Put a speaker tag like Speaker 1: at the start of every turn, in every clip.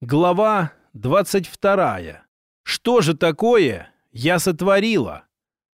Speaker 1: Глава 22. Что же такое я сотворила?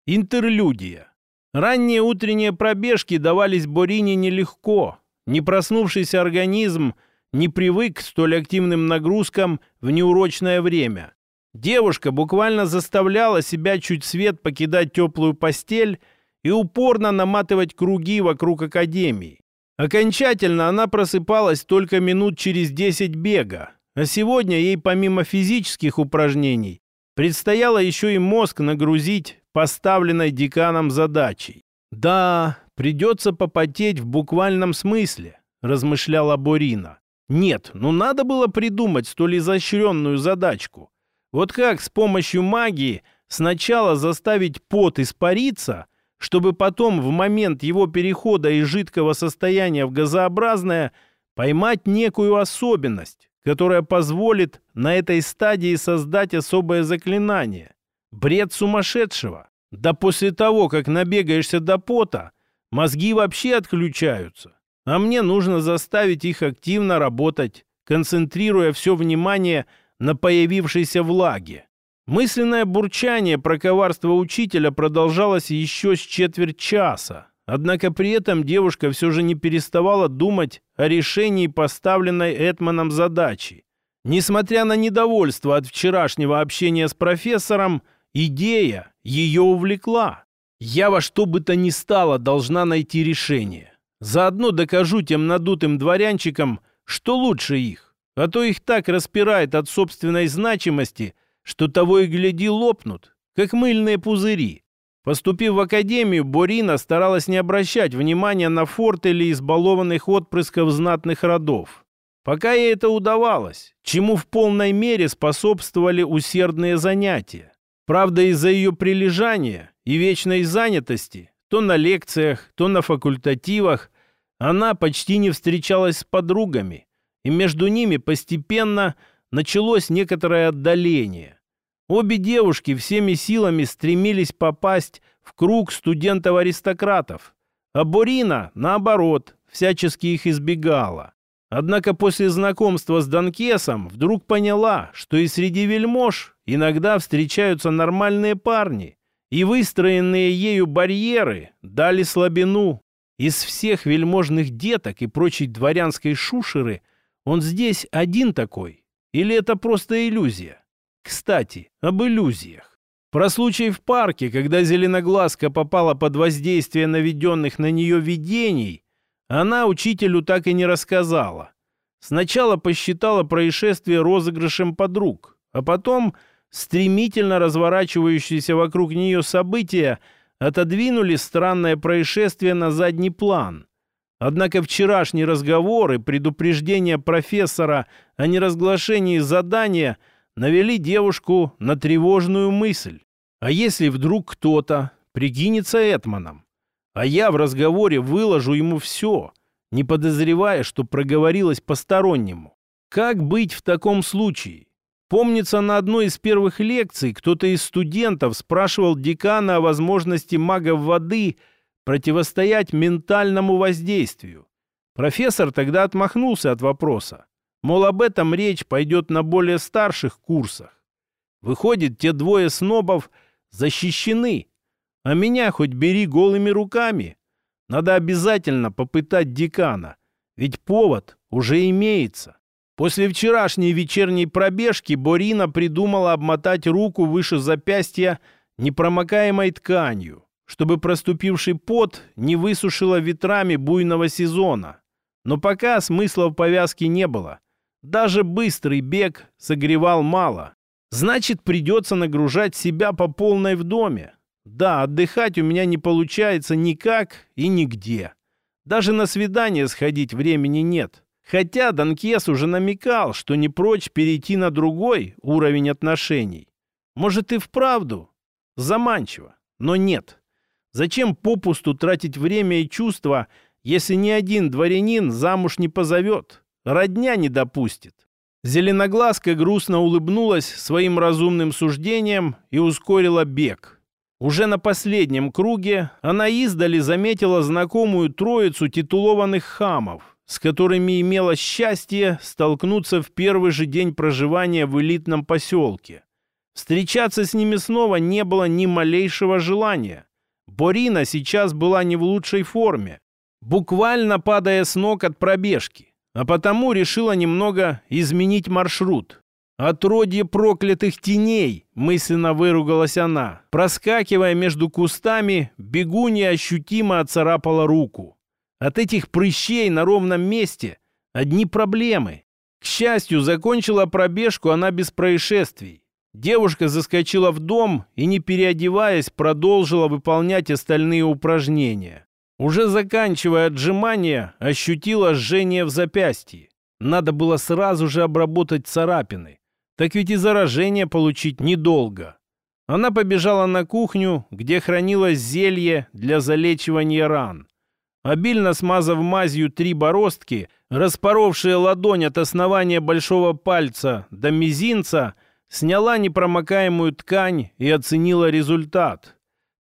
Speaker 1: Интерлюдия. Ранние утренние пробежки давались Борине нелегко. Не проснувшийся организм не привык к столь активным нагрузкам в неурочное время. Девушка буквально заставляла себя чуть свет покидать теплую постель и упорно наматывать круги вокруг академии. Окончательно она просыпалась только минут через 10 бега, а сегодня ей помимо физических упражнений предстояло еще и мозг нагрузить поставленной деканом задачей. «Да, придется попотеть в буквальном смысле», – размышляла Борина. «Нет, ну надо было придумать столь изощренную задачку. Вот как с помощью магии сначала заставить пот испариться, чтобы потом в момент его перехода из жидкого состояния в газообразное поймать некую особенность, которая позволит на этой стадии создать особое заклинание. Бред сумасшедшего. Да после того, как набегаешься до пота, мозги вообще отключаются. А мне нужно заставить их активно работать, концентрируя все внимание на появившейся влаге. Мысленное бурчание про коварство учителя продолжалось еще с четверть часа. Однако при этом девушка все же не переставала думать о решении поставленной Этманом задачи. Несмотря на недовольство от вчерашнего общения с профессором, идея ее увлекла. Я во что бы то ни стало должна найти решение. Заодно докажу тем надутым дворянчикам, что лучше их а то их так распирает от собственной значимости, что того и гляди лопнут, как мыльные пузыри. Поступив в академию, Борина старалась не обращать внимания на форт или избалованных отпрысков знатных родов. Пока ей это удавалось, чему в полной мере способствовали усердные занятия. Правда, из-за ее прилежания и вечной занятости, то на лекциях, то на факультативах, она почти не встречалась с подругами, и между ними постепенно началось некоторое отдаление. Обе девушки всеми силами стремились попасть в круг студентов-аристократов, а Борина, наоборот, всячески их избегала. Однако после знакомства с Донкесом вдруг поняла, что и среди вельмож иногда встречаются нормальные парни, и выстроенные ею барьеры дали слабину. Из всех вельможных деток и прочей дворянской шушеры – он здесь один такой? Или это просто иллюзия? Кстати, об иллюзиях. Про случай в парке, когда Зеленоглазка попала под воздействие наведенных на нее видений, она учителю так и не рассказала. Сначала посчитала происшествие розыгрышем подруг, а потом стремительно разворачивающиеся вокруг нее события отодвинули странное происшествие на задний план. Однако вчерашний разговор и предупреждение профессора о неразглашении задания навели девушку на тревожную мысль. А если вдруг кто-то прикинется Этманом? А я в разговоре выложу ему все, не подозревая, что проговорилось постороннему. Как быть в таком случае? Помнится, на одной из первых лекций кто-то из студентов спрашивал декана о возможности магов воды – противостоять ментальному воздействию. Профессор тогда отмахнулся от вопроса. Мол, об этом речь пойдет на более старших курсах. Выходит, те двое снобов защищены, а меня хоть бери голыми руками. Надо обязательно попытать декана, ведь повод уже имеется. После вчерашней вечерней пробежки Борина придумала обмотать руку выше запястья непромокаемой тканью чтобы проступивший пот не высушило ветрами буйного сезона. Но пока смысла в повязке не было. Даже быстрый бег согревал мало. Значит, придется нагружать себя по полной в доме. Да, отдыхать у меня не получается никак и нигде. Даже на свидание сходить времени нет. Хотя Донкес уже намекал, что не прочь перейти на другой уровень отношений. Может и вправду заманчиво, но нет. Зачем попусту тратить время и чувства, если ни один дворянин замуж не позовет, родня не допустит? Зеленоглазка грустно улыбнулась своим разумным суждением и ускорила бег. Уже на последнем круге она издали заметила знакомую троицу титулованных хамов, с которыми имела счастье столкнуться в первый же день проживания в элитном поселке. Встречаться с ними снова не было ни малейшего желания. Борина сейчас была не в лучшей форме, буквально падая с ног от пробежки, а потому решила немного изменить маршрут. «Отродье проклятых теней!» — мысленно выругалась она. Проскакивая между кустами, бегунья ощутимо оцарапала руку. От этих прыщей на ровном месте одни проблемы. К счастью, закончила пробежку она без происшествий. Девушка заскочила в дом и, не переодеваясь, продолжила выполнять остальные упражнения. Уже заканчивая отжимания, ощутила жжение в запястье. Надо было сразу же обработать царапины. Так ведь и заражение получить недолго. Она побежала на кухню, где хранилось зелье для залечивания ран. Обильно смазав мазью три бороздки, распоровшие ладонь от основания большого пальца до мизинца, сняла непромокаемую ткань и оценила результат.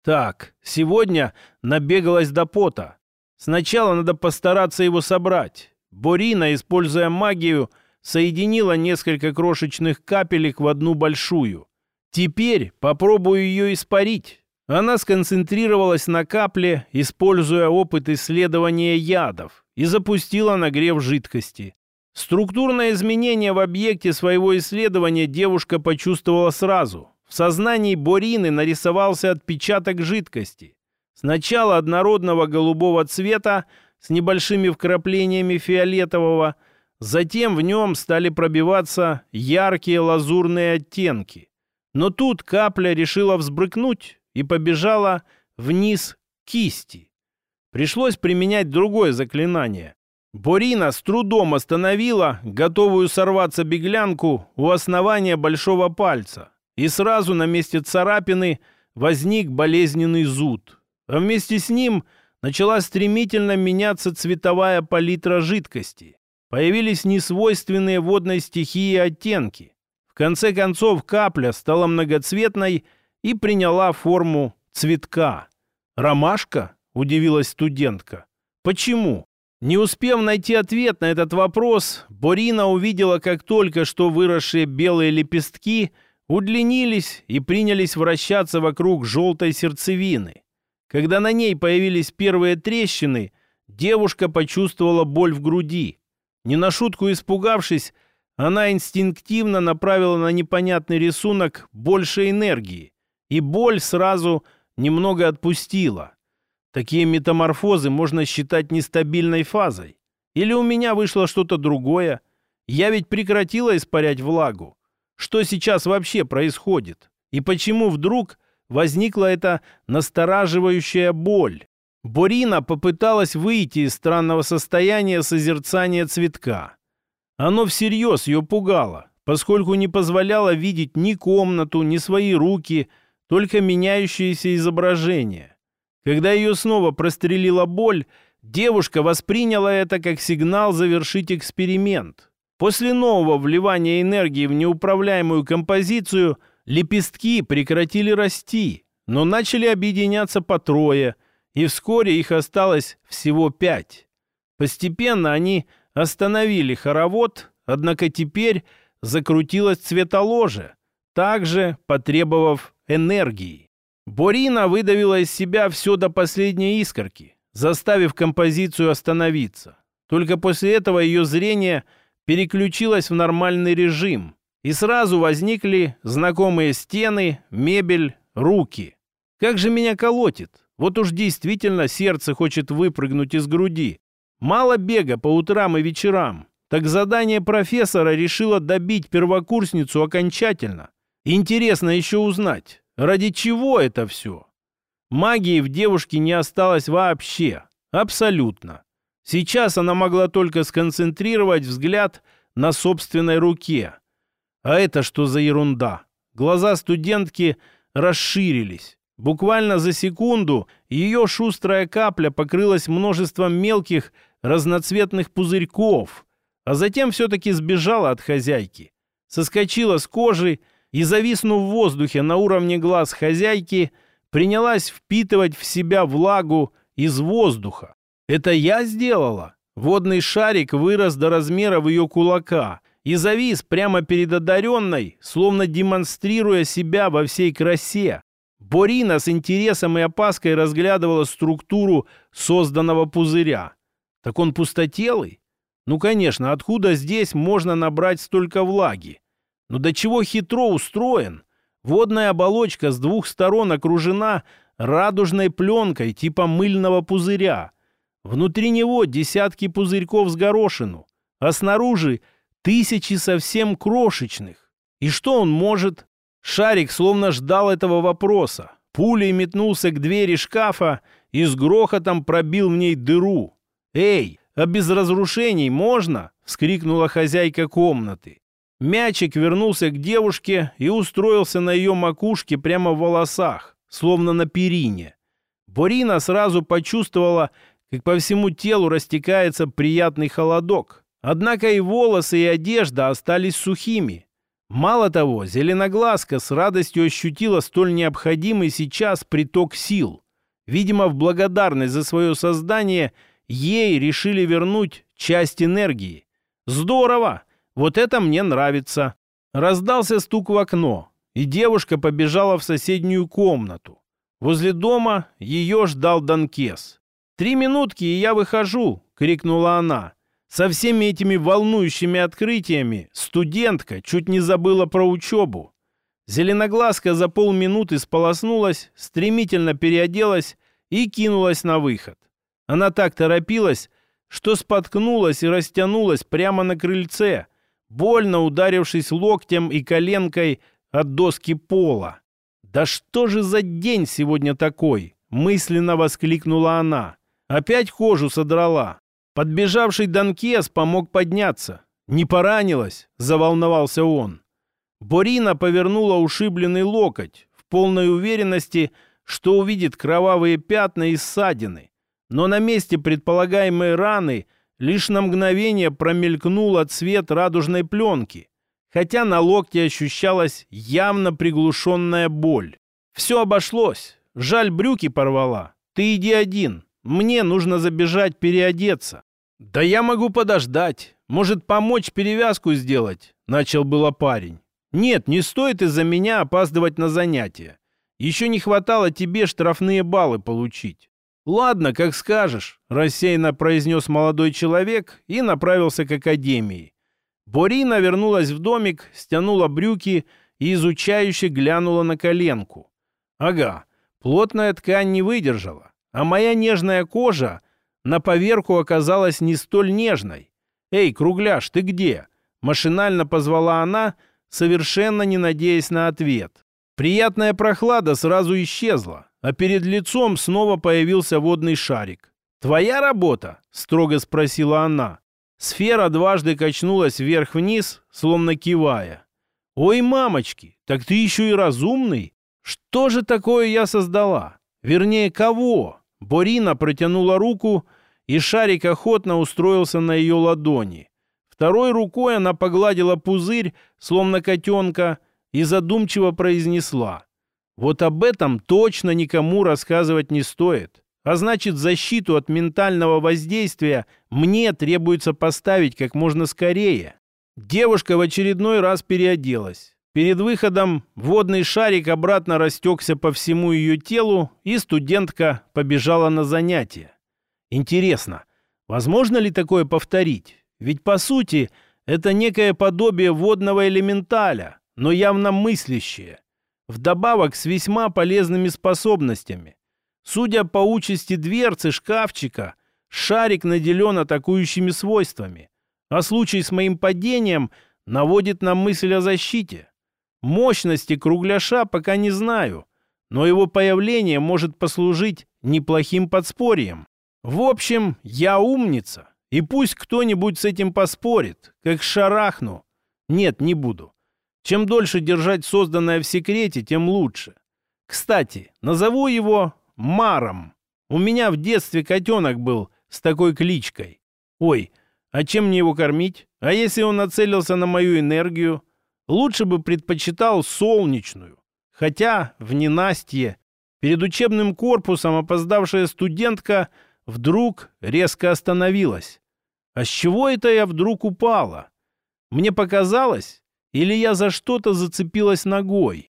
Speaker 1: Так, сегодня набегалась до пота. Сначала надо постараться его собрать. Борина, используя магию, соединила несколько крошечных капелек в одну большую. Теперь попробую ее испарить. Она сконцентрировалась на капле, используя опыт исследования ядов, и запустила нагрев жидкости. Структурное изменение в объекте своего исследования девушка почувствовала сразу. В сознании Борины нарисовался отпечаток жидкости. Сначала однородного голубого цвета с небольшими вкраплениями фиолетового – Затем в нем стали пробиваться яркие лазурные оттенки. Но тут капля решила взбрыкнуть и побежала вниз кисти. Пришлось применять другое заклинание. Борина с трудом остановила готовую сорваться беглянку у основания большого пальца. И сразу на месте царапины возник болезненный зуд. А вместе с ним начала стремительно меняться цветовая палитра жидкости появились несвойственные водной стихии оттенки. В конце концов капля стала многоцветной и приняла форму цветка. «Ромашка?» – удивилась студентка. «Почему?» Не успев найти ответ на этот вопрос, Борина увидела, как только что выросшие белые лепестки удлинились и принялись вращаться вокруг желтой сердцевины. Когда на ней появились первые трещины, девушка почувствовала боль в груди. Не на шутку испугавшись, она инстинктивно направила на непонятный рисунок больше энергии, и боль сразу немного отпустила. Такие метаморфозы можно считать нестабильной фазой. Или у меня вышло что-то другое? Я ведь прекратила испарять влагу. Что сейчас вообще происходит? И почему вдруг возникла эта настораживающая боль? Борина попыталась выйти из странного состояния созерцания цветка. Оно всерьез ее пугало, поскольку не позволяло видеть ни комнату, ни свои руки, только меняющиеся изображения. Когда ее снова прострелила боль, девушка восприняла это как сигнал завершить эксперимент. После нового вливания энергии в неуправляемую композицию лепестки прекратили расти, но начали объединяться по трое – и вскоре их осталось всего пять. Постепенно они остановили хоровод, однако теперь закрутилось цветоложе, также потребовав энергии. Борина выдавила из себя все до последней искорки, заставив композицию остановиться. Только после этого ее зрение переключилось в нормальный режим, и сразу возникли знакомые стены, мебель, руки. Как же меня колотит! Вот уж действительно сердце хочет выпрыгнуть из груди. Мало бега по утрам и вечерам. Так задание профессора решило добить первокурсницу окончательно. Интересно еще узнать, ради чего это все? Магии в девушке не осталось вообще. Абсолютно. Сейчас она могла только сконцентрировать взгляд на собственной руке. А это что за ерунда? Глаза студентки расширились. Буквально за секунду ее шустрая капля покрылась множеством мелких разноцветных пузырьков, а затем все-таки сбежала от хозяйки. Соскочила с кожи и, зависнув в воздухе на уровне глаз хозяйки, принялась впитывать в себя влагу из воздуха. «Это я сделала?» Водный шарик вырос до размеров ее кулака и завис прямо перед одаренной, словно демонстрируя себя во всей красе. Борина с интересом и опаской разглядывала структуру созданного пузыря. Так он пустотелый? Ну, конечно, откуда здесь можно набрать столько влаги? Но до чего хитро устроен? Водная оболочка с двух сторон окружена радужной пленкой типа мыльного пузыря. Внутри него десятки пузырьков с горошину, а снаружи тысячи совсем крошечных. И что он может? Шарик словно ждал этого вопроса. Пулей метнулся к двери шкафа и с грохотом пробил в ней дыру. «Эй, а без разрушений можно?» — вскрикнула хозяйка комнаты. Мячик вернулся к девушке и устроился на ее макушке прямо в волосах, словно на перине. Борина сразу почувствовала, как по всему телу растекается приятный холодок. Однако и волосы, и одежда остались сухими. Мало того, зеленоглазка с радостью ощутила столь необходимый сейчас приток сил. Видимо, в благодарность за свое создание ей решили вернуть часть энергии. Здорово! Вот это мне нравится. Раздался стук в окно, и девушка побежала в соседнюю комнату. Возле дома ее ждал Данкес. «Три минутки, и я выхожу!» — крикнула она. Со всеми этими волнующими открытиями студентка чуть не забыла про учебу. Зеленоглазка за полминуты сполоснулась, стремительно переоделась и кинулась на выход. Она так торопилась, что споткнулась и растянулась прямо на крыльце, больно ударившись локтем и коленкой от доски пола. «Да что же за день сегодня такой?» — мысленно воскликнула она. Опять кожу содрала. Подбежавший Данкес помог подняться. «Не поранилась?» — заволновался он. Борина повернула ушибленный локоть в полной уверенности, что увидит кровавые пятна и ссадины. Но на месте предполагаемой раны лишь на мгновение промелькнул цвет радужной пленки, хотя на локте ощущалась явно приглушенная боль. Все обошлось. Жаль, брюки порвала. Ты иди один. Мне нужно забежать переодеться. Да я могу подождать. Может, помочь перевязку сделать? Начал было парень. Нет, не стоит из-за меня опаздывать на занятия. Еще не хватало тебе штрафные баллы получить. «Ладно, как скажешь», — рассеянно произнес молодой человек и направился к академии. Борина вернулась в домик, стянула брюки и изучающе глянула на коленку. «Ага, плотная ткань не выдержала, а моя нежная кожа на поверку оказалась не столь нежной. «Эй, кругляш, ты где?» Машинально позвала она, совершенно не надеясь на ответ. Приятная прохлада сразу исчезла а перед лицом снова появился водный шарик. «Твоя работа?» — строго спросила она. Сфера дважды качнулась вверх-вниз, словно кивая. «Ой, мамочки, так ты еще и разумный! Что же такое я создала? Вернее, кого?» Борина протянула руку, и шарик охотно устроился на ее ладони. Второй рукой она погладила пузырь, словно котенка, и задумчиво произнесла. Вот об этом точно никому рассказывать не стоит. А значит, защиту от ментального воздействия мне требуется поставить как можно скорее. Девушка в очередной раз переоделась. Перед выходом водный шарик обратно растекся по всему ее телу, и студентка побежала на занятия. Интересно, возможно ли такое повторить? Ведь, по сути, это некое подобие водного элементаля, но явно мыслящее вдобавок с весьма полезными способностями. Судя по участи дверцы шкафчика, шарик наделен атакующими свойствами, а случай с моим падением наводит на мысль о защите. Мощности кругляша пока не знаю, но его появление может послужить неплохим подспорьем. В общем, я умница, и пусть кто-нибудь с этим поспорит, как шарахну. Нет, не буду. Чем дольше держать созданное в секрете, тем лучше. Кстати, назову его Маром. У меня в детстве котенок был с такой кличкой. Ой, а чем мне его кормить? А если он нацелился на мою энергию? Лучше бы предпочитал солнечную. Хотя в ненастье перед учебным корпусом опоздавшая студентка вдруг резко остановилась. А с чего это я вдруг упала? Мне показалось, или я за что-то зацепилась ногой?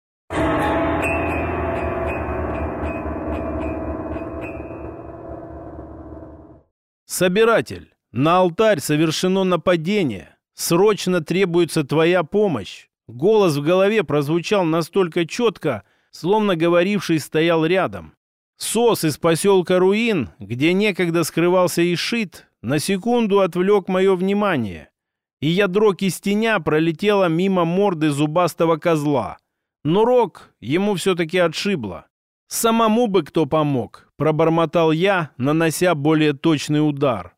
Speaker 1: Собиратель, на алтарь совершено нападение. Срочно требуется твоя помощь. Голос в голове прозвучал настолько четко, словно говоривший стоял рядом. Сос из поселка Руин, где некогда скрывался Ишит, на секунду отвлек мое внимание, и ядро кистеня пролетело мимо морды зубастого козла. Но рог ему все-таки отшибло. «Самому бы кто помог», — пробормотал я, нанося более точный удар.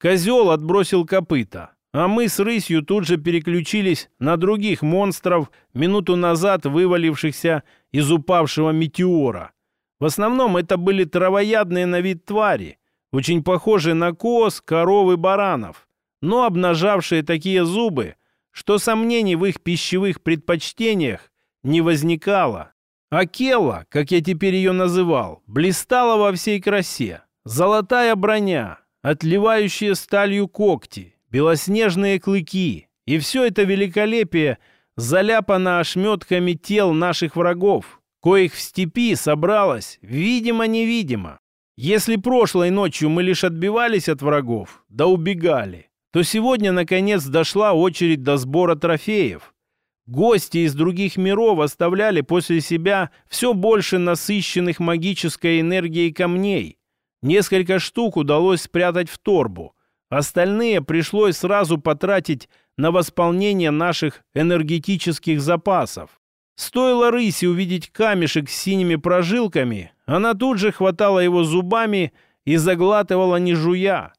Speaker 1: Козел отбросил копыта, а мы с рысью тут же переключились на других монстров, минуту назад вывалившихся из упавшего метеора. В основном это были травоядные на вид твари, очень похожие на коз, коров и баранов, но обнажавшие такие зубы, что сомнений в их пищевых предпочтениях не возникало. Акела, как я теперь ее называл, блистала во всей красе. Золотая броня, отливающие сталью когти, белоснежные клыки. И все это великолепие заляпано ошметками тел наших врагов, коих в степи собралось, видимо-невидимо. Если прошлой ночью мы лишь отбивались от врагов, да убегали, то сегодня, наконец, дошла очередь до сбора трофеев – Гости из других миров оставляли после себя все больше насыщенных магической энергией камней. Несколько штук удалось спрятать в торбу. Остальные пришлось сразу потратить на восполнение наших энергетических запасов. Стоило рысе увидеть камешек с синими прожилками, она тут же хватала его зубами и заглатывала не жуя.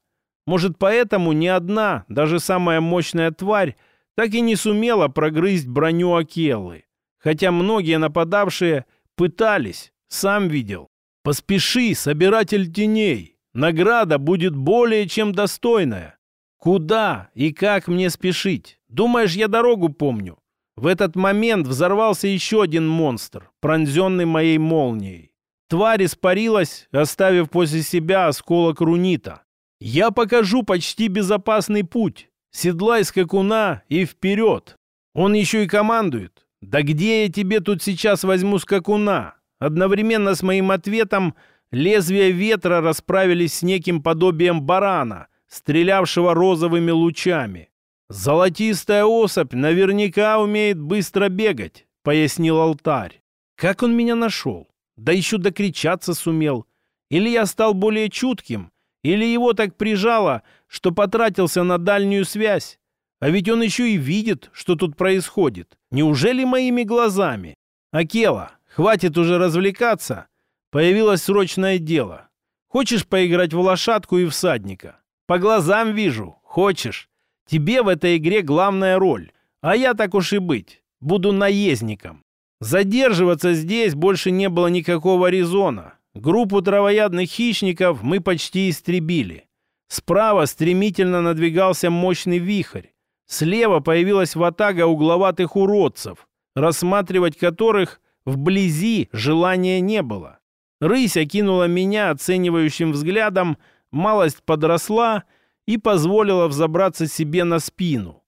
Speaker 1: Может, поэтому ни одна, даже самая мощная тварь, так и не сумела прогрызть броню Акеллы. Хотя многие нападавшие пытались, сам видел. «Поспеши, собиратель теней! Награда будет более чем достойная!» «Куда и как мне спешить? Думаешь, я дорогу помню?» В этот момент взорвался еще один монстр, пронзенный моей молнией. Тварь испарилась, оставив после себя осколок рунита. «Я покажу почти безопасный путь. Седлай скакуна и вперед. Он еще и командует. Да где я тебе тут сейчас возьму скакуна? Одновременно с моим ответом лезвия ветра расправились с неким подобием барана, стрелявшего розовыми лучами. «Золотистая особь наверняка умеет быстро бегать», — пояснил алтарь. «Как он меня нашел? Да еще докричаться сумел. Или я стал более чутким, или его так прижало, что потратился на дальнюю связь. А ведь он еще и видит, что тут происходит. Неужели моими глазами? Акела, хватит уже развлекаться. Появилось срочное дело. Хочешь поиграть в лошадку и всадника? По глазам вижу. Хочешь. Тебе в этой игре главная роль. А я так уж и быть. Буду наездником. Задерживаться здесь больше не было никакого резона. Группу травоядных хищников мы почти истребили. Справа стремительно надвигался мощный вихрь. Слева появилась ватага угловатых уродцев, рассматривать которых вблизи желания не было. Рысь окинула меня оценивающим взглядом, малость подросла и позволила взобраться себе на спину.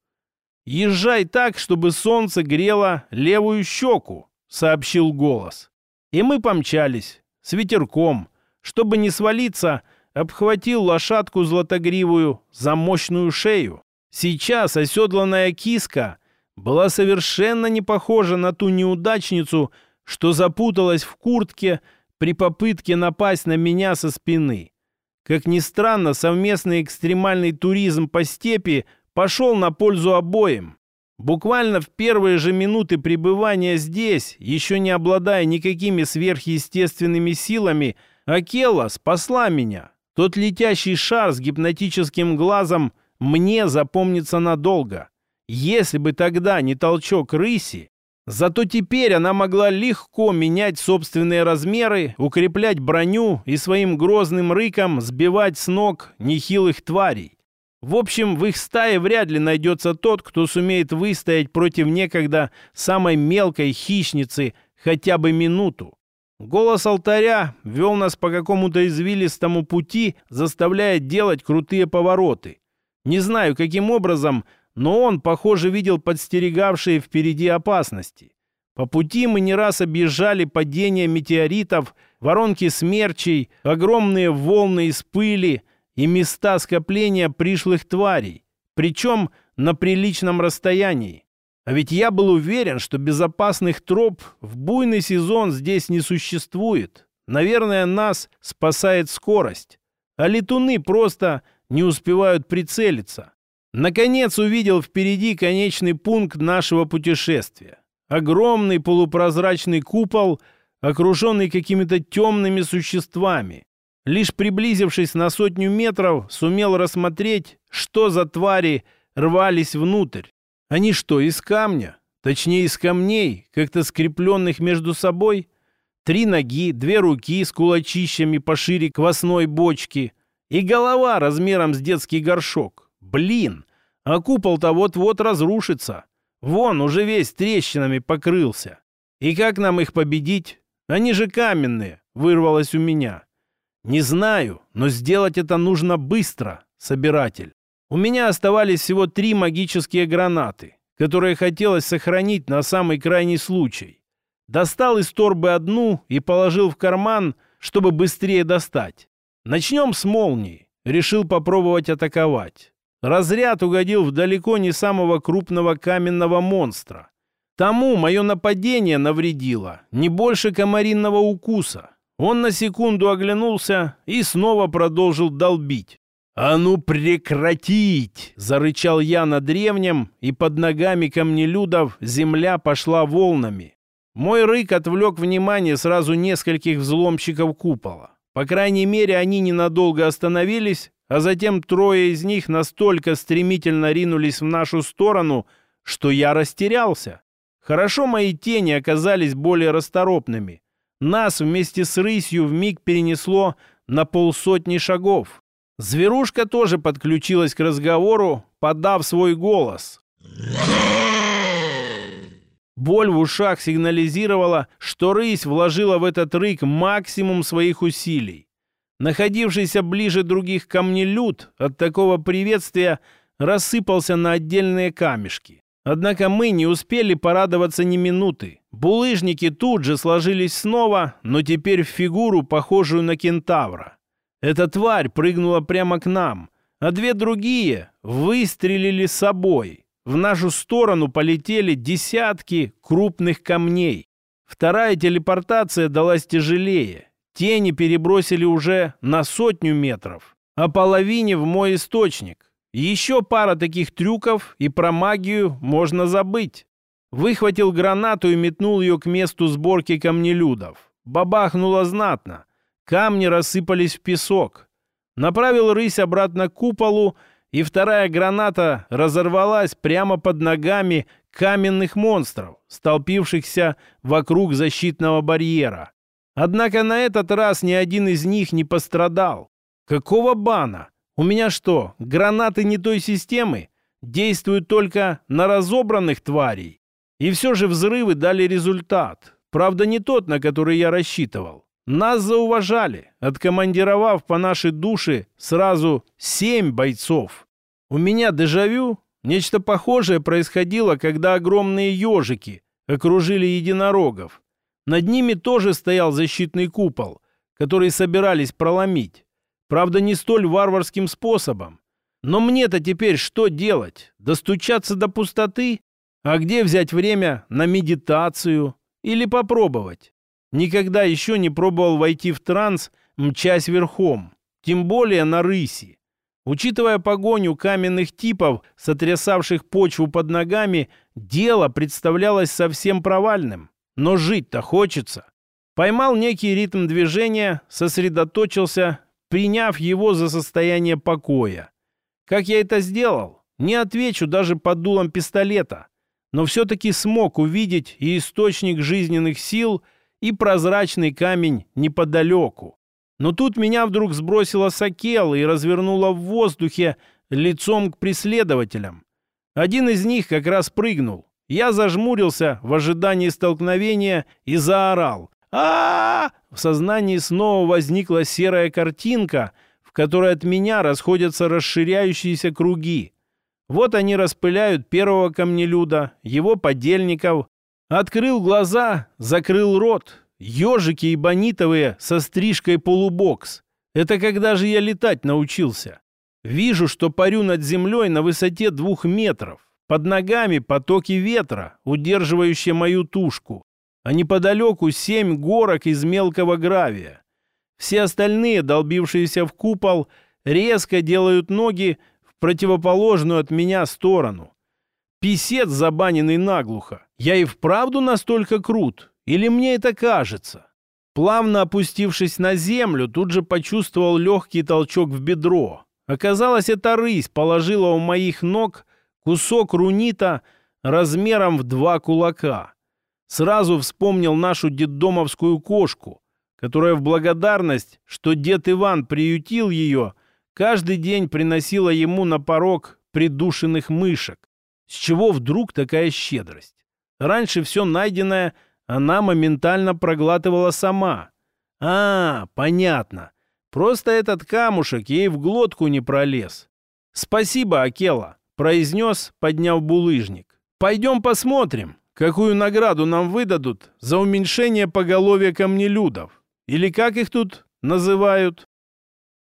Speaker 1: «Езжай так, чтобы солнце грело левую щеку», — сообщил голос. И мы помчались, с ветерком. Чтобы не свалиться, обхватил лошадку златогривую за мощную шею. Сейчас оседланная киска была совершенно не похожа на ту неудачницу, что запуталась в куртке при попытке напасть на меня со спины. Как ни странно, совместный экстремальный туризм по степи пошел на пользу обоим. Буквально в первые же минуты пребывания здесь, еще не обладая никакими сверхъестественными силами, Акела спасла меня. Тот летящий шар с гипнотическим глазом мне запомнится надолго. Если бы тогда не толчок рыси, зато теперь она могла легко менять собственные размеры, укреплять броню и своим грозным рыком сбивать с ног нехилых тварей. В общем, в их стае вряд ли найдется тот, кто сумеет выстоять против некогда самой мелкой хищницы хотя бы минуту. Голос алтаря вел нас по какому-то извилистому пути, заставляя делать крутые повороты. Не знаю, каким образом, но он, похоже, видел подстерегавшие впереди опасности. По пути мы не раз объезжали падения метеоритов, воронки смерчей, огромные волны из пыли и места скопления пришлых тварей, причем на приличном расстоянии. А ведь я был уверен, что безопасных троп в буйный сезон здесь не существует. Наверное, нас спасает скорость. А летуны просто не успевают прицелиться. Наконец увидел впереди конечный пункт нашего путешествия. Огромный полупрозрачный купол, окруженный какими-то темными существами. Лишь приблизившись на сотню метров, сумел рассмотреть, что за твари рвались внутрь. Они что, из камня? Точнее, из камней, как-то скрепленных между собой? Три ноги, две руки с кулачищами пошире квасной бочки и голова размером с детский горшок. Блин, а купол-то вот-вот разрушится. Вон, уже весь трещинами покрылся. И как нам их победить? Они же каменные, вырвалось у меня. Не знаю, но сделать это нужно быстро, собиратель. У меня оставались всего три магические гранаты, которые хотелось сохранить на самый крайний случай. Достал из торбы одну и положил в карман, чтобы быстрее достать. Начнем с молнии. Решил попробовать атаковать. Разряд угодил в далеко не самого крупного каменного монстра. Тому мое нападение навредило, не больше комаринного укуса. Он на секунду оглянулся и снова продолжил долбить. «А ну прекратить!» — зарычал я на древнем, и под ногами камнелюдов земля пошла волнами. Мой рык отвлек внимание сразу нескольких взломщиков купола. По крайней мере, они ненадолго остановились, а затем трое из них настолько стремительно ринулись в нашу сторону, что я растерялся. Хорошо мои тени оказались более расторопными. Нас вместе с рысью вмиг перенесло на полсотни шагов. Зверушка тоже подключилась к разговору, подав свой голос. Боль в ушах сигнализировала, что рысь вложила в этот рык максимум своих усилий. Находившийся ближе других камнелюд от такого приветствия рассыпался на отдельные камешки. Однако мы не успели порадоваться ни минуты. Булыжники тут же сложились снова, но теперь в фигуру, похожую на кентавра. Эта тварь прыгнула прямо к нам, а две другие выстрелили с собой. В нашу сторону полетели десятки крупных камней. Вторая телепортация далась тяжелее. Тени перебросили уже на сотню метров, а половине в мой источник. Еще пара таких трюков, и про магию можно забыть. Выхватил гранату и метнул ее к месту сборки камнелюдов. Бабахнуло знатно. Камни рассыпались в песок. Направил рысь обратно к куполу, и вторая граната разорвалась прямо под ногами каменных монстров, столпившихся вокруг защитного барьера. Однако на этот раз ни один из них не пострадал. Какого бана? У меня что, гранаты не той системы? Действуют только на разобранных тварей? И все же взрывы дали результат. Правда, не тот, на который я рассчитывал. Нас зауважали, откомандировав по нашей душе сразу семь бойцов. У меня дежавю. Нечто похожее происходило, когда огромные ежики окружили единорогов. Над ними тоже стоял защитный купол, который собирались проломить. Правда, не столь варварским способом. Но мне-то теперь что делать? Достучаться до пустоты? А где взять время на медитацию? Или попробовать? Никогда еще не пробовал войти в транс, мчась верхом. Тем более на рыси. Учитывая погоню каменных типов, сотрясавших почву под ногами, дело представлялось совсем провальным. Но жить-то хочется. Поймал некий ритм движения, сосредоточился, приняв его за состояние покоя. Как я это сделал? Не отвечу даже под дулом пистолета. Но все-таки смог увидеть и источник жизненных сил, и прозрачный камень неподалеку. Но тут меня вдруг сбросило сакел и развернуло в воздухе лицом к преследователям. Один из них как раз прыгнул. Я зажмурился в ожидании столкновения и заорал. а, -а, -а В сознании снова возникла серая картинка, в которой от меня расходятся расширяющиеся круги. Вот они распыляют первого камнелюда, его подельников. Открыл глаза, закрыл рот. Ежики и бонитовые со стрижкой полубокс. Это когда же я летать научился? Вижу, что парю над землей на высоте двух метров. Под ногами потоки ветра, удерживающие мою тушку. А неподалеку семь горок из мелкого гравия. Все остальные, долбившиеся в купол, резко делают ноги в противоположную от меня сторону. Писец, забаненный наглухо. Я и вправду настолько крут? Или мне это кажется? Плавно опустившись на землю, тут же почувствовал легкий толчок в бедро. Оказалось, эта рысь положила у моих ног кусок рунита размером в два кулака. Сразу вспомнил нашу детдомовскую кошку, которая в благодарность, что дед Иван приютил ее, каждый день приносила ему на порог придушенных мышек. С чего вдруг такая щедрость? Раньше все найденное она моментально проглатывала сама. А, понятно. Просто этот камушек ей в глотку не пролез. «Спасибо, Акела», — произнес, подняв булыжник. «Пойдем посмотрим, какую награду нам выдадут за уменьшение поголовья камнелюдов. Или как их тут называют?»